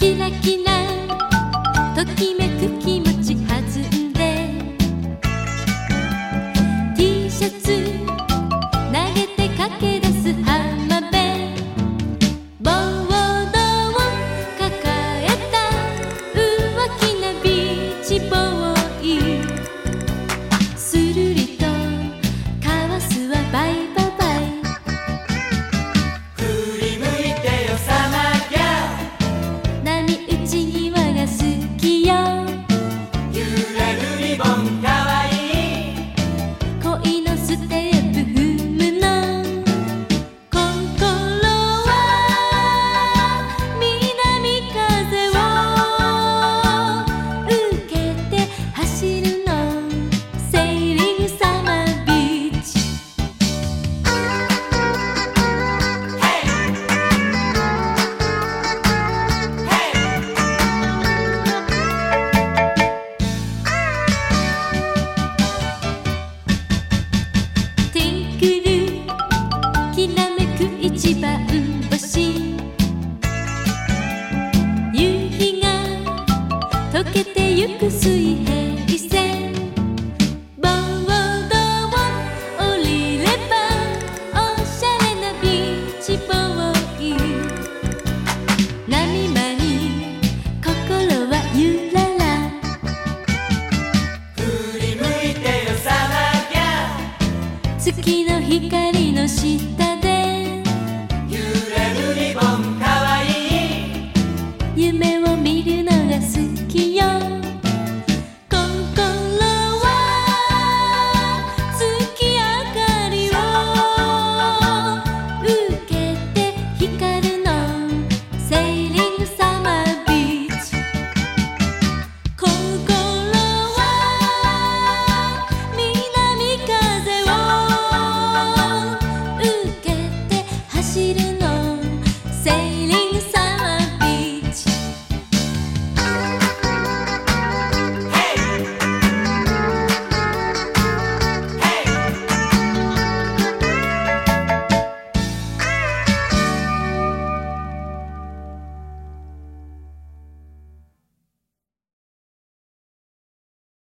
キラキラときめく気溶けてゆく水平線ボードを降りればおしゃれなビーチボーイ波間に心はゆらら振り向いてよ騒ぎゃ月の光の下